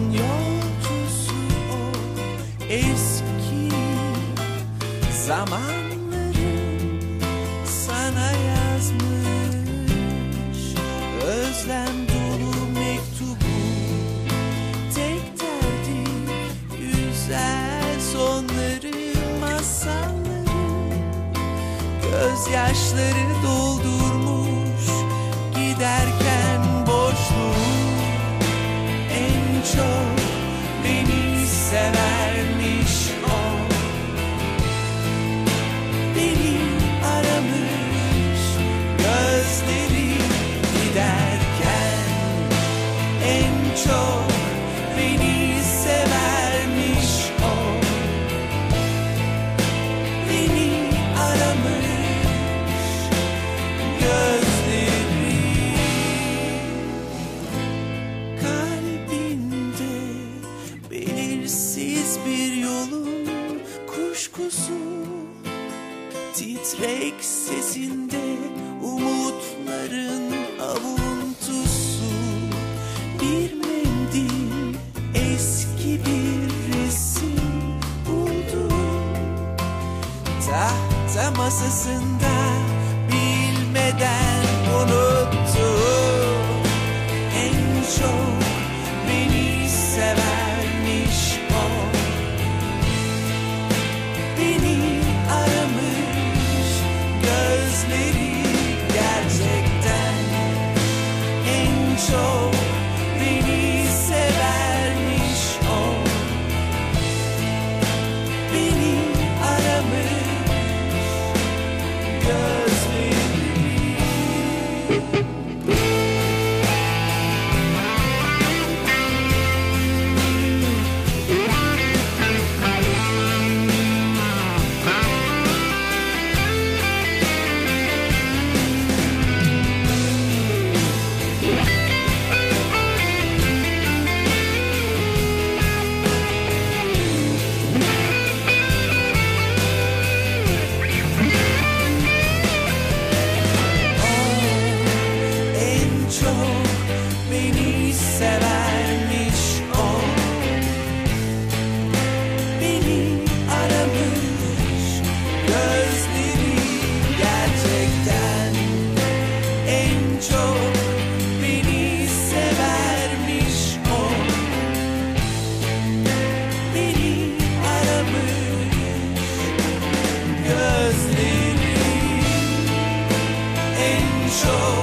Zaman yolcusu o eski zamanların sana yazmış. Özlem dolu mektubu tek derdi güzel sonları masalları gözyaşları doldurmuş. Severmiş belirsiz bir yolun kuşkusu. Titrek sesinde umutların avuntusu. Bir mendil eski bir resim buldum. Tahta masasında çok beni severmiş o. Beni aramış gözleri gerçekten en çok beni severmiş o. Beni aramış gözleri en çok